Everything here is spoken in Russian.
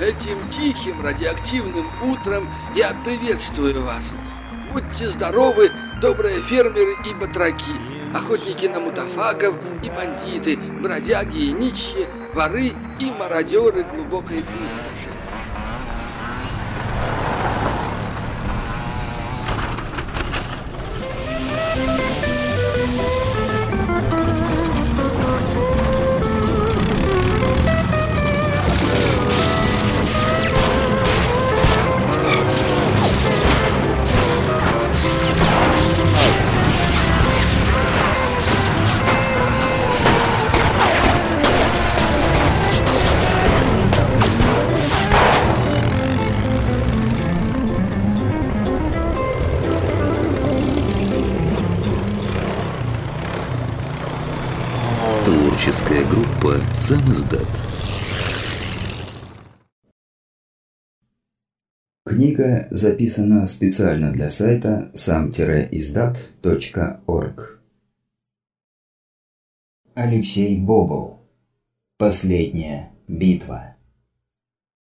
Этим тихим радиоактивным утром я приветствую вас. Будьте здоровы, добрые фермеры и батраки, охотники на мутафаков и бандиты, бродяги и нищие, воры и мародеры глубокой пустоши. Творческая группа «Сам издат». Книга записана специально для сайта сам-издат.орг. Алексей Бобов. Последняя битва.